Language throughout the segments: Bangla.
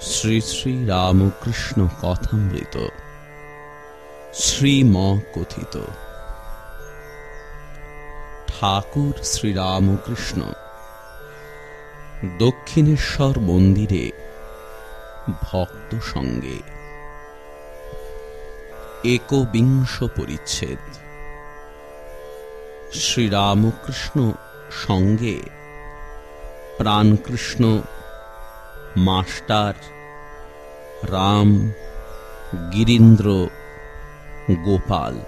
শ্রী শ্রী রামকৃষ্ণ কথামৃত। শ্রীম কথিত ঠাকুর শ্রীরামকৃষ্ণ, দক্ষিণেশ্বর মন্দিরে ভক্ত সঙ্গে। একবিংশ পরিচ্ছেদ। শ্রীরামকৃষ্ণ সঙ্গে প্রাণকৃষ্ণ মাস্টার রাম গিরীন্দ্র গোপাল।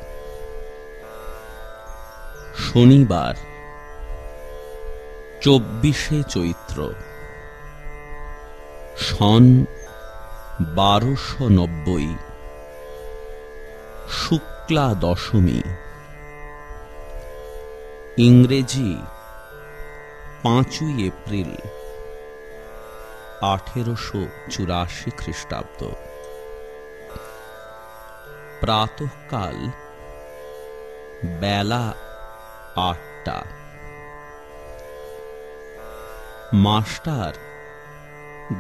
শনিবার, চব্বিশে চৈত্র সন বারোশো নব্বই শুক্লা দশমী। ইংরেজি, পাঁচই এপ্রিল। আঠেরোশো চুরাশি খ্রিস্টাব্দ। প্রাতঃকাল বেলা আটটা। মাস্টার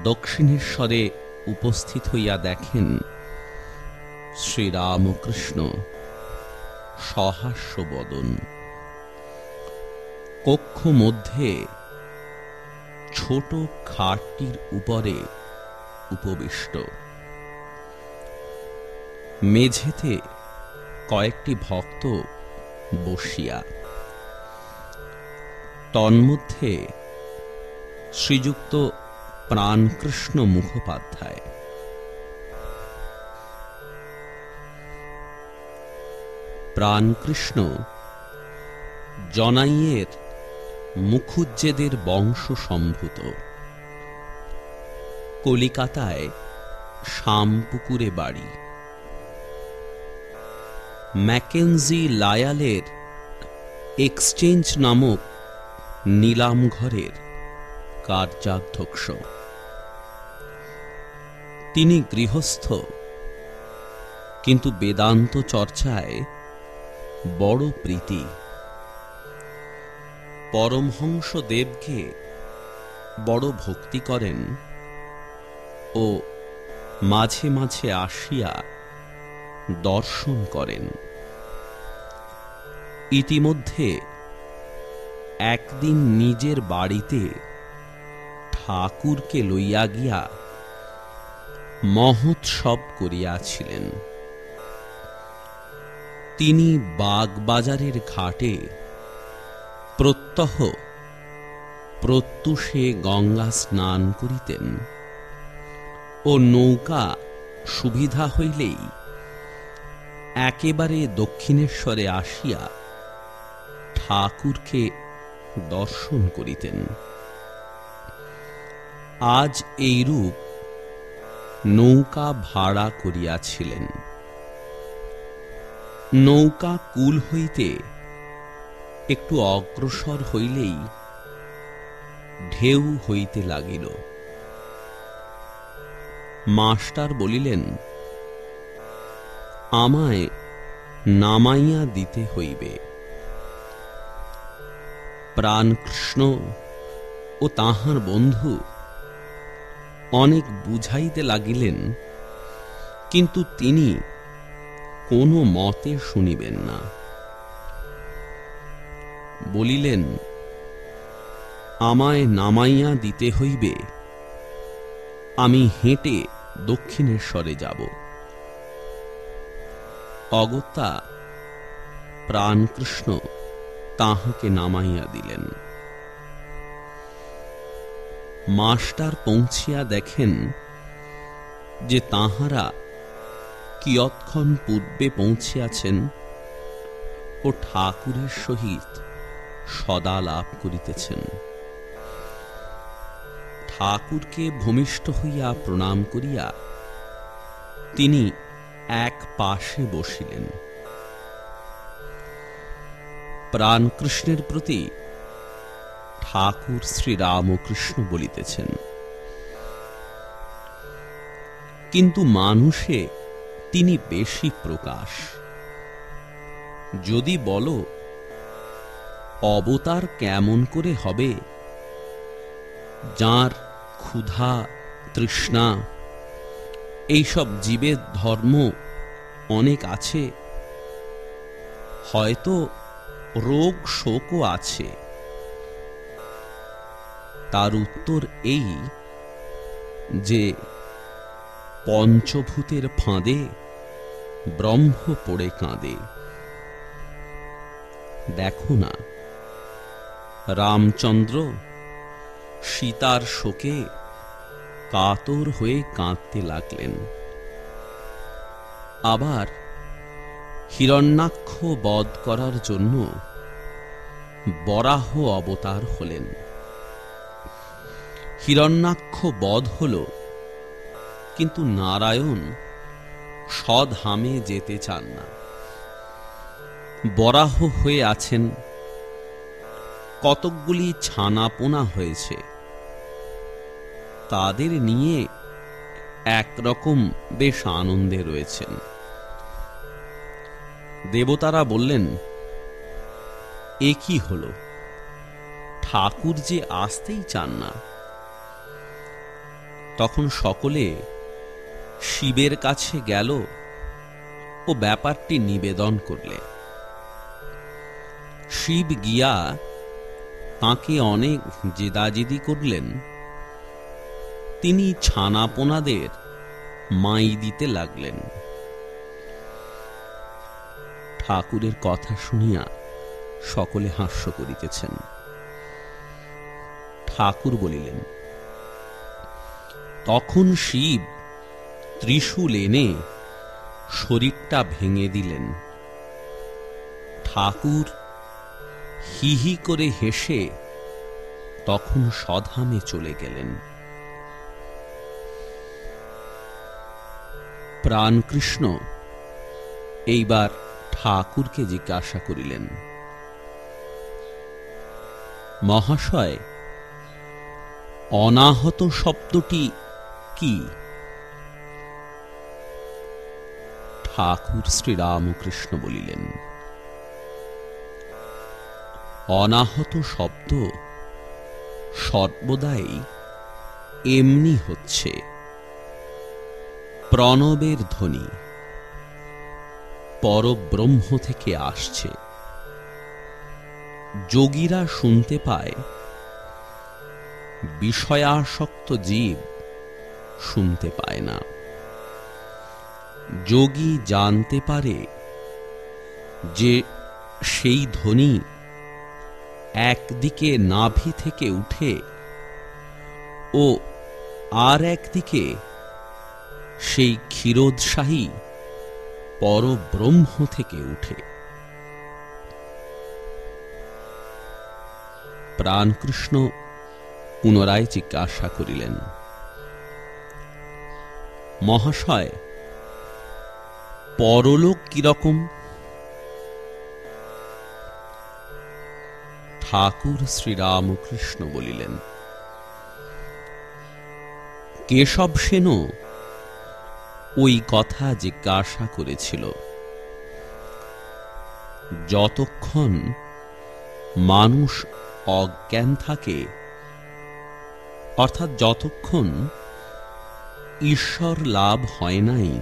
দক্ষিণেশ্বরে উপস্থিত হইয়া দেখেন, শ্রীরামকৃষ্ণ সহাস্যবদন। কক্ষ মধ্যে ছোট খাটটির উপরে উপবিষ্ট। মেঝেতে কয়েকটি ভক্ত বসিয়া। তন্মধ্যে শ্রীযুক্ত প্রাণকৃষ্ণ মুখোপাধ্যায়। প্রাণকৃষ্ণ জনাইয়ের মুখুজ্জেদের বংশ সম্ভূত। কলিকাতায় শামপুকুরে বাড়ি। ম্যাকেনজি লায়ালের এক্সচেঞ্জ নামক নিলাম ঘরের কার্যাধ্যক্ষ। তিনি গৃহস্থ, কিন্তু বেদান্ত চর্চায় বড় প্রীতি। পরমহংস দেবকে বড় ভক্তি করেন ও মাঝে মাঝে আসিয়া দর্শন করেন। ইতিমধ্যে একদিন নিজের বাড়িতে ঠাকুরকে লইয়া গিয়া মহোৎসব করিয়াছিলেন। তিনি বাগবাজারের ঘাটে প্রত্যহ। প্রত্যুষে গঙ্গা স্নান করিতেন। ও নৌকা সুবিধা হইলেই একেবারে দক্ষিণেশ্বরে আসিয়া ঠাকুরকে দর্শন করিতেন। আজ এইরূপ নৌকা ভাড়া করিয়াছিলেন। নৌকা কুল হইতে একটু অগ্রসর হইলেই ঢেউ হইতে লাগিল। মাস্টার বলিলেন, আমায় নামাইয়া দিতে হইবে। প্রাণকৃষ্ণ ও তাহার বন্ধু অনেক বুঝাইতে লাগিলেন, কিন্তু তিনি কোনো মতে শুনিবেন না। বলিলেন, আমায় নামাইয়া দিতে হইবে। আমি হেঁটে দক্ষিণেশ্বরে যাব। অগত্যা প্রাণকৃষ্ণ তাহাকে নামাইয়া দিলেন। মাস্টার পৌঁছিয়া দেখেন যে তাহারা কিয়ৎক্ষণ পূর্বে পৌঁছিয়াছেন ও ঠাকুরের সহিত সদা লাভ করিতেছেন। ঠাকুরকে ভূমিষ্ঠ হইয়া প্রণাম করিয়া তিনি এক পাশে বসিলেন। প্রাণকৃষ্ণের প্রতি ঠাকুর শ্রীরামকৃষ্ণ বলিতেছেন, কিন্তু মানুষে তিনি বেশি প্রকাশ। যদি বলো অবতার কেমন করে হবে? যার ক্ষুধা, তৃষ্ণা, এইসব জীবের ধর্ম অনেক আছে। হয়তো রোগ শোকও আছে। তার উত্তর এই যে পঞ্চভূতের ফাঁদে ব্রহ্ম পড়ে কাঁদে। দেখো না। রামচন্দ্র, সীতার শোকে কাতর হয়ে কাঁদতে লাগলেন। আবার হিরণ্যাক্ষ বধ করার জন্য বরাহ অবতার হলেন। হিরণ্যাক্ষ বধ হল, কিন্তু নারায়ণ সধামে যেতে চান না। বরাহ হয়ে আছেন কতকগুলি ছানাপোনা হয়েছে। তাদের নিয়ে একরকম বেশ আনন্দে রয়েছেন। দেবতারা বললেন, এ কি হল? ঠাকুর যে আসতেই চান না। তখন সকলে শিবের কাছে গেল ও ব্যাপারটি নিবেদন করলে। শিব গিয়া তাকে অনেক জেদাজেদি করলেন। তিনি ছানাপোনাদের মাই দিতে লাগলেন। ঠাকুরের কথা শুনিয়া সকলে হাস্য করিতেছেন। ঠাকুর বলিলেন, তখন শিব ত্রিশূল এনে শরীরটা ভেঙে দিলেন। ঠাকুর হি হি করে হেসে তখন সধামে চলে গেলেন। প্রাণকৃষ্ণ এইবার ঠাকুরকে জিজ্ঞাসা করিলেন, মহাশয়, অনাহত শব্দটি কি? ঠাকুর শ্রীরামকৃষ্ণ বলিলেন অনাহত শব্দ সর্বদাই এমনি হচ্ছে। প্রণবের ধ্বনি পরব্রহ্ম থেকে আসছে। যোগীরা শুনতে পায়, বিষয়াসক্ত জীব শুনতে পায় না। যোগী জানতে পারে যে সেই ধ্বনি একদিকে নাভি থেকে উঠে ও আর একদিকে সেই ক্ষীরোৎসাহী পরব্রহ্ম থেকে উঠে। প্রাণকৃষ্ণ পুনরায় জিজ্ঞাসা করিলেন, মহাশয়, পরলোক কীরকম? ঠাকুর শ্রীরামকৃষ্ণ বলিলেন, কেশব সেনও ওই কথা জিজ্ঞাসা করেছিল, যতক্ষণ মানুষ অজ্ঞান থাকে, অর্থাৎ যতক্ষণ ঈশ্বর লাভ হয় নাই,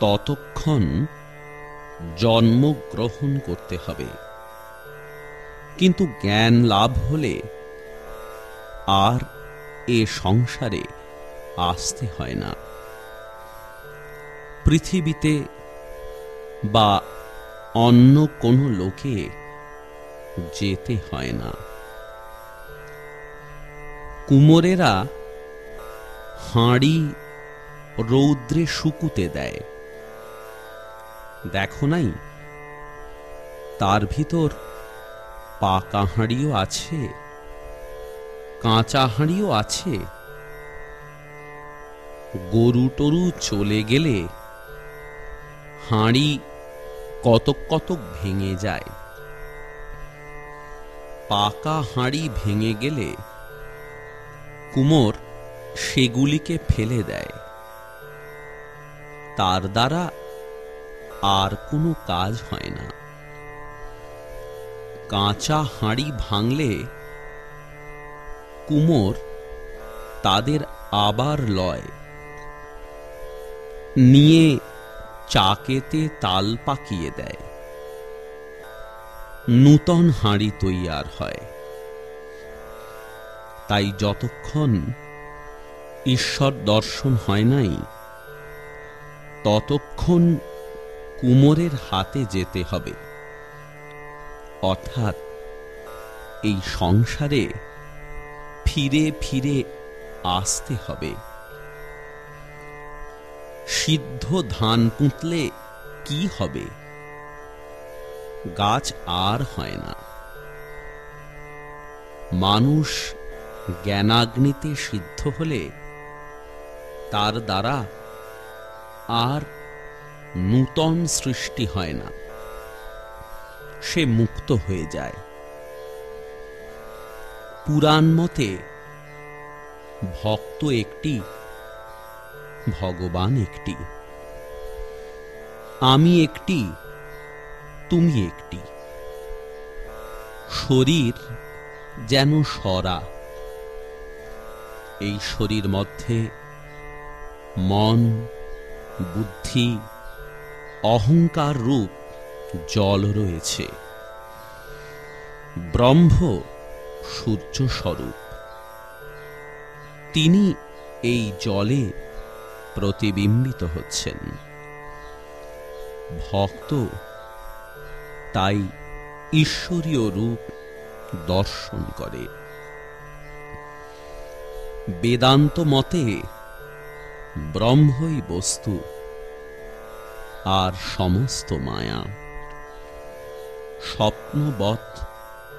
ততক্ষণ জন্মগ্রহণ করতে হবে। কিন্তু জ্ঞান লাভ হলে আর এ সংসারে আসতে হয় না। পৃথিবীতে বা অন্য কোনো লোকে যেতে হয় না। কুমোরেরা হাঁড়ি রৌদ্রে শুকুতে দেয়। দেখো নাই, তার ভিতর পাকা হাঁড়িও আছে কাঁচা হাঁড়িও আছে। গরু টরু চলে গেলে হাঁড়ি কতক কতক ভেঙে যায়। পাকা হাঁড়ি ভেঙে গেলে কুমোর সেগুলিকে ফেলে দেয়। তার দ্বারা আর কোনো কাজ হয় না। কাঁচা হাঁড়ি ভাঙলে কুমোর তাদের আবার লয়। নিয়ে চাকেতে তাল পাকিয়ে দেয়। নূতন হাঁড়ি তৈয়ার হয়। তাই যতক্ষণ ঈশ্বর দর্শন হয় নাই, ততক্ষণ কুমোরের হাতে যেতে হবে। অর্থাৎ এই সংসারে ফিরে ফিরে আসতে হবে। সিদ্ধ ধান পুঁতলে কি হবে? গাছ আর হয় না। মানুষ জ্ঞানাগ্নিতে সিদ্ধ হলে তার দ্বারা আর নূতন সৃষ্টি হয় না। সে মুক্ত হয়ে যায়। পুরাণ মতে, ভক্ত একটি, ভগবান একটি। আমি একটি, তুমি একটি। শরীর যেন সরা। এই শরীর মধ্যে মন, বুদ্ধি, অহংকার রূপ, জল রয়েছে। ব্রহ্ম সূর্য স্বরূপ তিনি এই জলে প্রতিবিম্বিত হচ্ছেন। ভক্ত তাই ঈশ্বরীয় রূপ দর্শন করে। বেদান্ত মতে ব্রহ্মই বস্তু, আর সমস্ত মায়া। স্বপ্নবৎ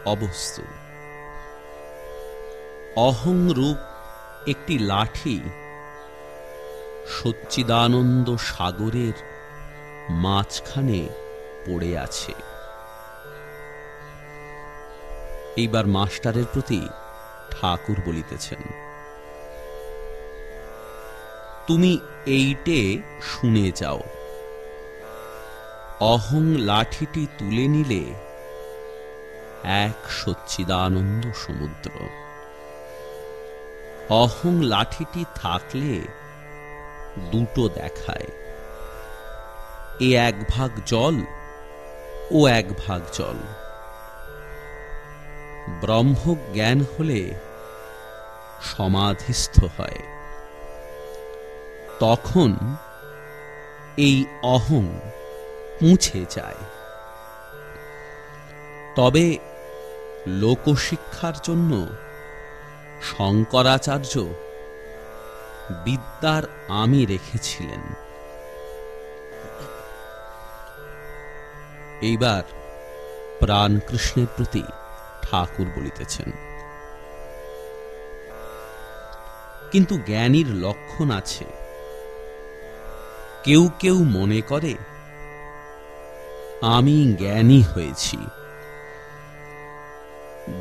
অবস্তু। অহং রূপ একটি লাঠি। সচ্চিদানন্দ সাগরের মাঝখানে পড়ে আছে। এইবার মাস্টারের প্রতি ঠাকুর বলিতেছেন, তুমি এইটে শুনে যাও। অহং লাঠিটি তুলে নিলে এক সচ্চিদানন্দ সমুদ্র। অহং লাঠিটি থাকলে দুটো দেখায়। এ এক ভাগ জল ও এক ভাগ জল। ব্রহ্ম জ্ঞান হলে সমাধিস্থ হয়। তখন এই অহং মুছে যায়। তবে লোকশিক্ষার জন্য শঙ্করাচার্য বিদ্যার আমি রেখেছিলেন। এইবার প্রাণকৃষ্ণের প্রতি ঠাকুর বলিতেছেন। কিন্তু জ্ঞানীর লক্ষণ আছে। কেউ কেউ মনে করে, আমি জ্ঞানী হয়েছি।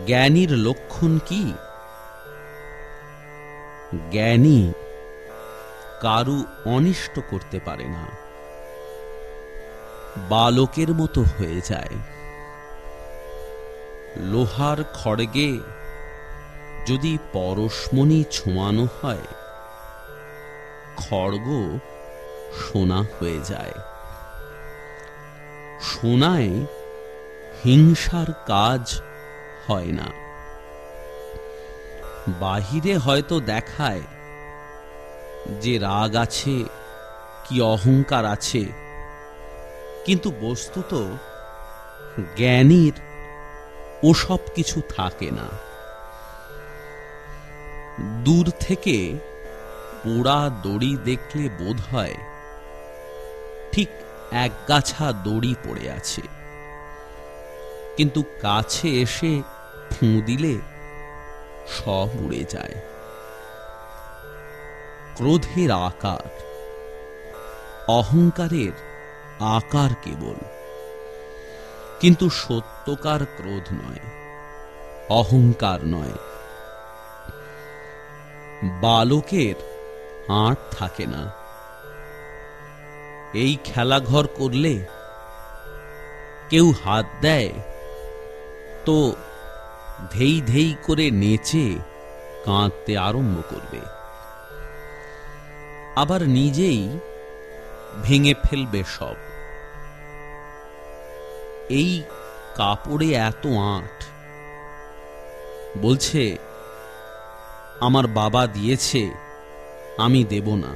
জ্ঞানীর লক্ষণ কি? জ্ঞানী কারু অনিষ্ট করতে পারে না। বালকের মতো হয়ে যায়। লোহার খড়গে যদি পরশমণি ছোঁয়ানো হয়, খড়গ সোনা হয়ে যায়। সোনায় হিংসার কাজ হয় না। বাহিরে হয়তো দেখায় যে রাগ আছে, কি অহংকার আছে, কিন্তু বস্তুত জ্ঞানীর ওসব কিছু থাকে না। দূর থেকে পোড়া দড়ি দেখলে বোধ হয় ঠিক এক গাছা দড়ি পড়ে আছে। কিন্তু কাছে এসে ফুঁ দিলে সব উড়ে যায়। ক্রোধের আকার, অহংকারের আকার কেবল। কিন্তু সত্যকার ক্রোধ নয়, অহংকার নয়। বালকের আঁট থাকে না। এই খেলাঘর করলে কেউ হাত দেয় তো ধেই ধেই করে নেচে কাঁদতে আরম্ভ করবে। আবার নিজেই ভেঙে ফেলবে সব। এই কাপড়ে এত আঁট। বলছে, আমার বাবা দিয়েছে, আমি দেব না।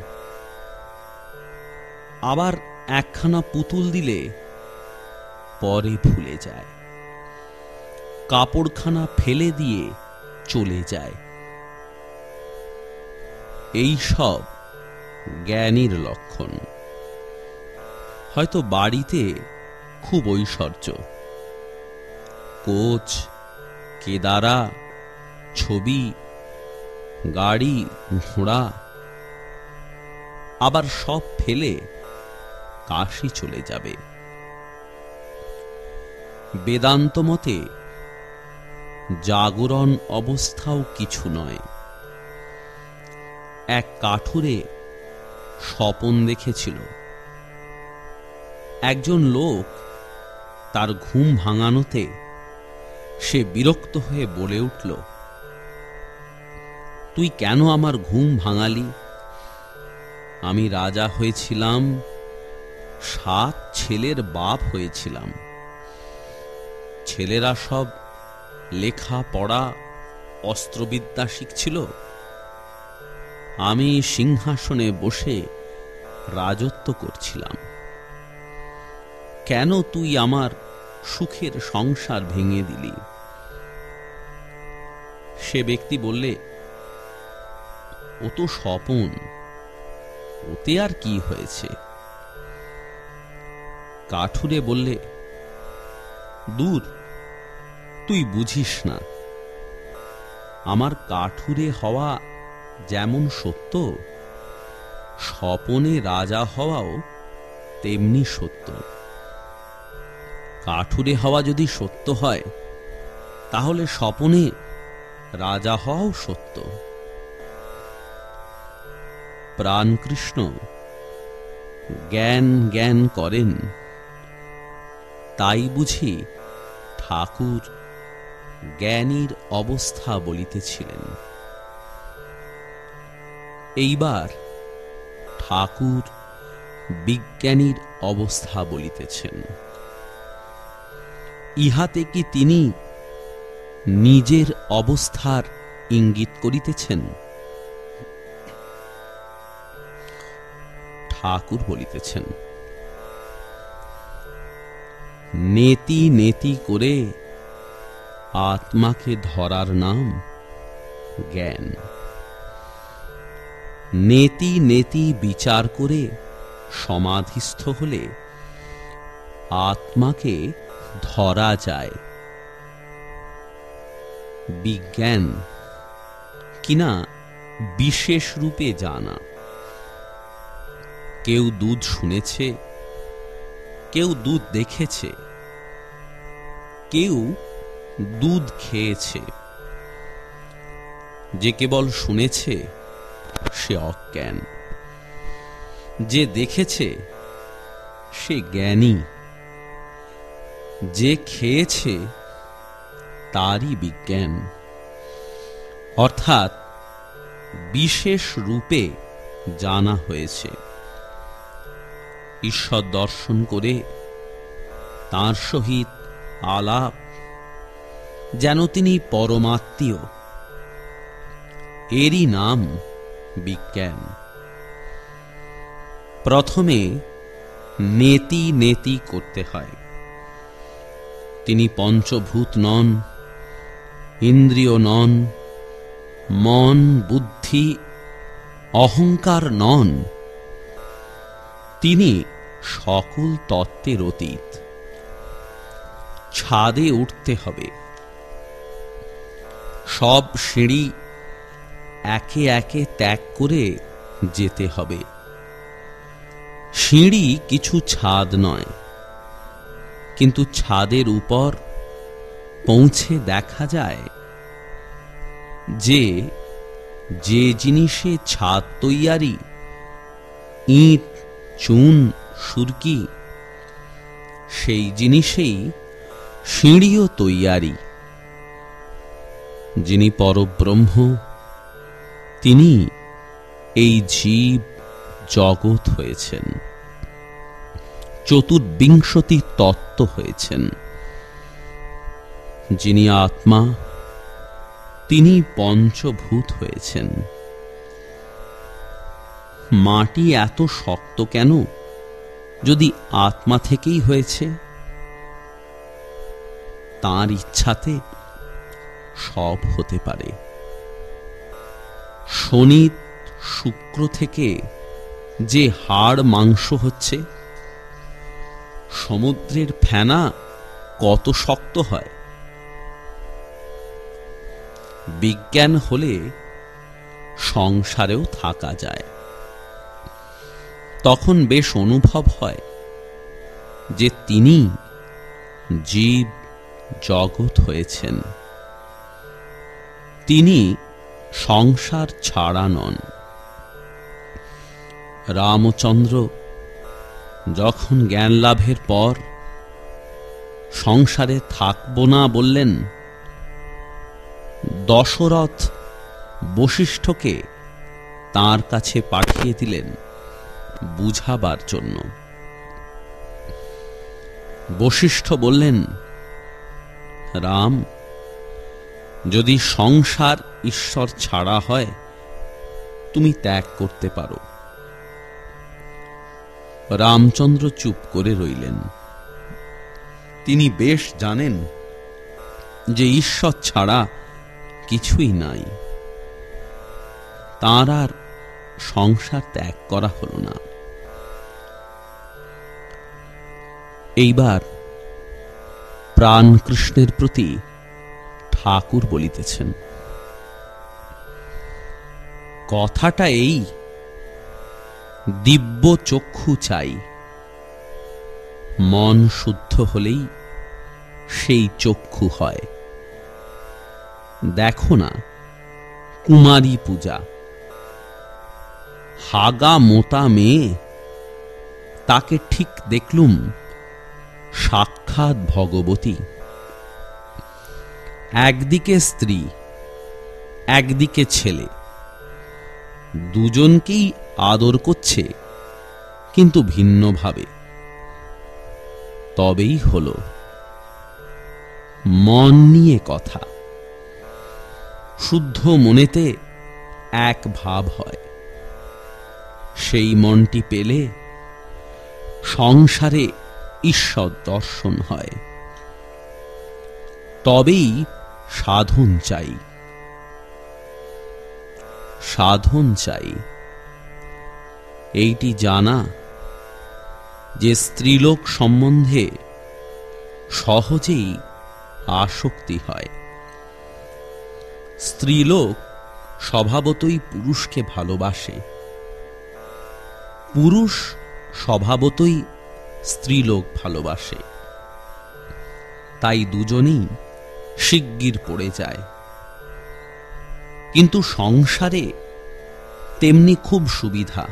আবার একখানা পুতুল দিলে পরে ভুলে যায়। কাপড়খানা ফেলে দিয়ে চলে যায়। এই সব জ্ঞানীর লক্ষণ। হয়তো বাড়িতে খুব ঐশ্বর্য। কোচ, কেদারা, ছবি, গাড়ি, ঘোড়া, আবার সব ফেলে কাশি চলে যাবে। বেদান্ত মতে জাগরণ অবস্থাও কিছু নয়। এক কাঠুরে স্বপন দেখেছিল। একজন লোক তার ঘুম ভাঙানোতে সে বিরক্ত হয়ে বলে উঠল, তুই কেন আমার ঘুম ভাঙালি? আমি রাজা হয়েছিলাম, সাত ছেলের বাপ হয়েছিলাম। ছেলেরা সব লেখা, পড়া, অস্ত্রবিদ্যা শিখছিল? আমি সিংহাসনে বসে রাজত্ব করছিলাম। কেন তুই আমার সুখের সংসার ভেঙে দিলি? সে ব্যক্তি বললে, ও তো স্বপন, ওতে আর কি হয়েছে? কাঠুরে বললে, দূর তুই বুঝিস না। আমার কাঠুরে হওয়া যেমন সত্য, স্বপনে রাজা হওয়াও তেমনি সত্য। কাঠুরে হওয়া যদি সত্য হয়, তাহলে স্বপনে রাজা হওয়াও সত্য। প্রাণকৃষ্ণ জ্ঞান জ্ঞান করেন, তাই বুঝি ঠাকুর জ্ঞানীর অবস্থা বলিতেছিলেন। এইবার ঠাকুর বিজ্ঞানীর অবস্থা বলিতেছেন। ইহাতে কি তিনি নিজের অবস্থার ইঙ্গিত করিতেছেন? ঠাকুর বলিতেছেন, নেতি নেতি করে আত্মাকে ধরার নাম জ্ঞান। নেতি নেতি বিচার করে সমাধিস্থ হলে আত্মাকে ধরা যায়। বিজ্ঞান কিনা বিশেষ রূপে জানা। কেউ দুধ শুনেছে, কেউ দুধ দেখেছে, কেউ দুধ খেয়েছে। যে কেবল শুনেছে, সে অজ্ঞান। যে দেখেছে, সে জ্ঞানী। যে খেয়েছে, তারই বিজ্ঞান। অর্থাৎ বিশেষ রূপে জানা হয়েছে। ঈশ্বর দর্শন করে তার সহিত আলাপ যেন তিনি পরমাত্মীয়। এরই নাম বিজ্ঞান। প্রথমে নেতি নেতি করতে হয়। তিনি পঞ্চভূত নন, ইন্দ্রিয় নন, মন, বুদ্ধি, অহংকার নন। তিনি সকল তত্ত্বের অতীত। ছাদে উঠতে হবে। সব সিঁড়ি একে একে ত্যাগ করে যেতে হবে। সিঁড়ি কিছু ছাদ নয়, কিন্তু ছাদের উপর পৌঁছে দেখা যায় যে যে জিনিসে ছাদ তৈয়ারি, ইট, চুন, সুরকি, সেই জিনিসেই সিঁড়িও তৈয়ারি। যিনি পরব্রহ্ম, তিনি এই জীব জগৎ হয়েছেন। চতুর্বিংশতি তত্ত্ব হয়েছেন। যিনি আত্মা, তিনি পঞ্চভূত হয়েছেন। মাটি এত শক্ত কেন? যদি আত্মা থেকেই হয়েছে, তার ইচ্ছাতে সব হতে পারে। শনি শুক্র থেকে যে হাড় মাংস হচ্ছে, সমুদ্রের ফেনা কত শক্ত হয়। বিজ্ঞান হলে সংসারেও থাকা যায়। তখন বেশ অনুভব হয় যে তিনি জীব জগৎ হয়েছেন। তিনি সংসার ছাড়া নন। রামচন্দ্র যখন জ্ঞান লাভের পর সংসারে থাকব না বললেন, দশরথ বশিষ্ঠকে তার কাছে পাঠিয়ে দিলেন বুঝাবার জন্য। বশিষ্ঠ বললেন, রাম যদি সংসার ঈশ্বর ছাড়া হয়, তুমি ত্যাগ করতে পারো। রামচন্দ্র চুপ করে রইলেন। তিনি বেশ জানেন যে ঈশ্বর ছাড়া কিছুই নাই। তাঁর আর সংসার ত্যাগ করা হল না। এইবার প্রাণ কৃষ্ণের প্রতি ঠাকুর বলিতেছেন। কথাটা এই, দিব্য চক্ষু চাই। মন শুদ্ধ হলেই সেই চক্ষু হয়। দেখো না, কুমারী পূজা, হাগা মোতা মেয়ে, তাকে ঠিক দেখলুম সাক্ষাৎ ভগবতী। একদিকে স্ত্রী, একদিকে ছেলে। দুজনকেই আদর করছে, কিন্তু ভিন্নভাবে। তবেই হল মন নিয়ে কথা। শুদ্ধ মনেতে এক ভাব হয়। সেই মনটি পেলে সংসারে ঈশ্বর দর্শন হয়। তবেই সাধন চাই। সাধন চাই। এইটি জানা যে স্ত্রীলোক সম্বন্ধে সহজেই আসক্তি হয়। স্ত্রীলোক স্বভাবতই পুরুষকে ভালোবাসে। পুরুষ স্বভাবতই স্ত্রীলোক ভালোবাসে। তাই দুজনেই শিগগির পড়ে যায়। কিন্তু সংসারে তেমনি খুব সুবিধা।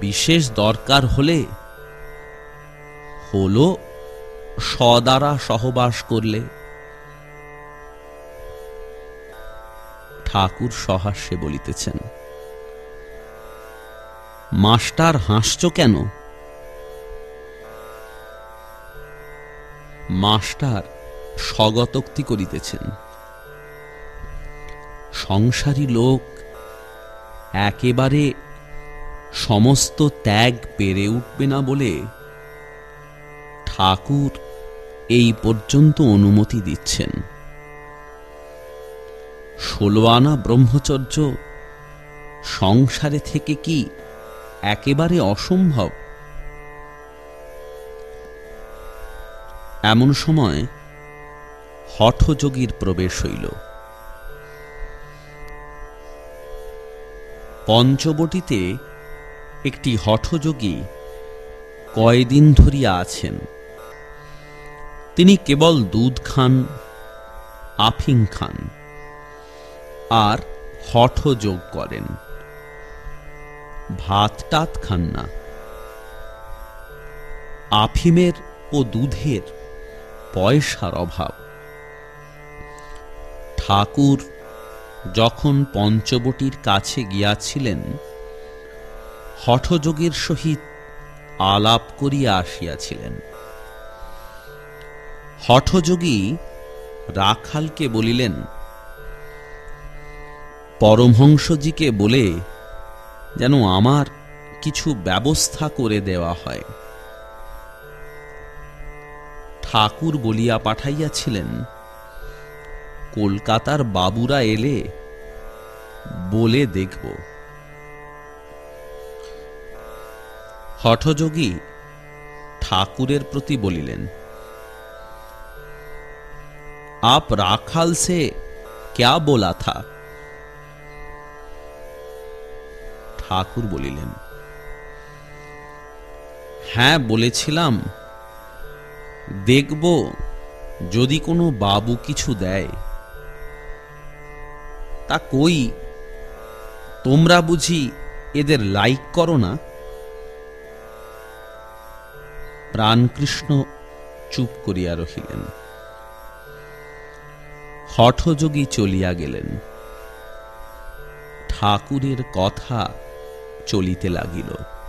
বিশেষ দরকার হলে হলো সদারা সহবাস করলে। ঠাকুর সহাস্যে বলিতেছেন, মাস্টার, হাসছ কেন? মাস্টার স্বগতোক্তি করিতেছেন। সংসারী লোক একেবারে সমস্ত ত্যাগ পেরে উঠবে না বলে ঠাকুর এই পর্যন্ত অনুমতি দিচ্ছেন। ষোলো আনা ব্রহ্মচর্য সংসারে থেকে কি একেবারে অসম্ভব? এমন সময় হঠযোগীর প্রবেশ হইল। পঞ্চবটিতে একটি হঠযোগী কয়দিন ধরিয়া আছেন। তিনি কেবল দুধ খান, আফিং খান আর হঠযোগ করেন। ভাত টাত খান না। আফিমের ও দুধের পয়সার অভাব। ঠাকুর যখন পঞ্চবটির কাছে গিয়াছিলেন, হঠযোগের সহিত আলাপ করিয়া আসিয়াছিলেন। হঠযোগী রাখালকে বলিলেন, পরমহংসজিকে বলে যেন আমার কিছু ব্যবস্থা করে দেওয়া হয়। ঠাকুর বলিয়া পাঠাইয়াছিলেন কলকাতার বাবুরা এলে বলে দেখব হঠযোগী ঠাকুরের প্রতি বলিলেন आप राखाल से क्या बोला था ঠাকুর বলিলেন হ্যাঁ বলেছিলাম দেখব যদি কোনো বাবু কিছু দেয় তা কই? তোমরা বুঝি এদের লাইক করো না? প্রাণকৃষ্ণ চুপ করিয়া রহিলেন। হঠযোগী চলিয়া গেলেন। ঠাকুরের কথা চলিতে লাগিল।